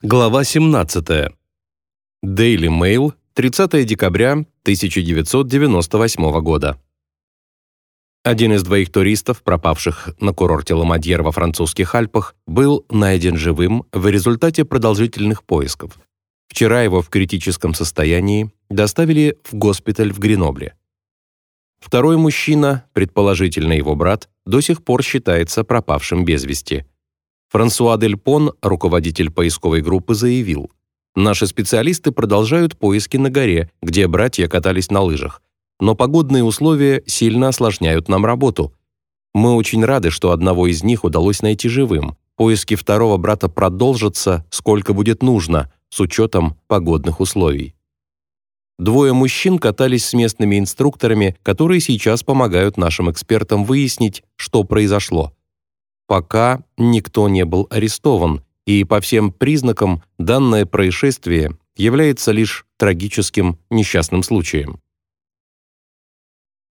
Глава 17. Daily Mail, 30 декабря 1998 года. Один из двоих туристов, пропавших на курорте Ламадьер во французских Альпах, был найден живым в результате продолжительных поисков. Вчера его в критическом состоянии доставили в госпиталь в Гренобле. Второй мужчина, предположительно его брат, до сих пор считается пропавшим без вести – Франсуа Дель Пон, руководитель поисковой группы, заявил, «Наши специалисты продолжают поиски на горе, где братья катались на лыжах. Но погодные условия сильно осложняют нам работу. Мы очень рады, что одного из них удалось найти живым. Поиски второго брата продолжатся, сколько будет нужно, с учетом погодных условий». Двое мужчин катались с местными инструкторами, которые сейчас помогают нашим экспертам выяснить, что произошло. Пока никто не был арестован, и по всем признакам данное происшествие является лишь трагическим несчастным случаем.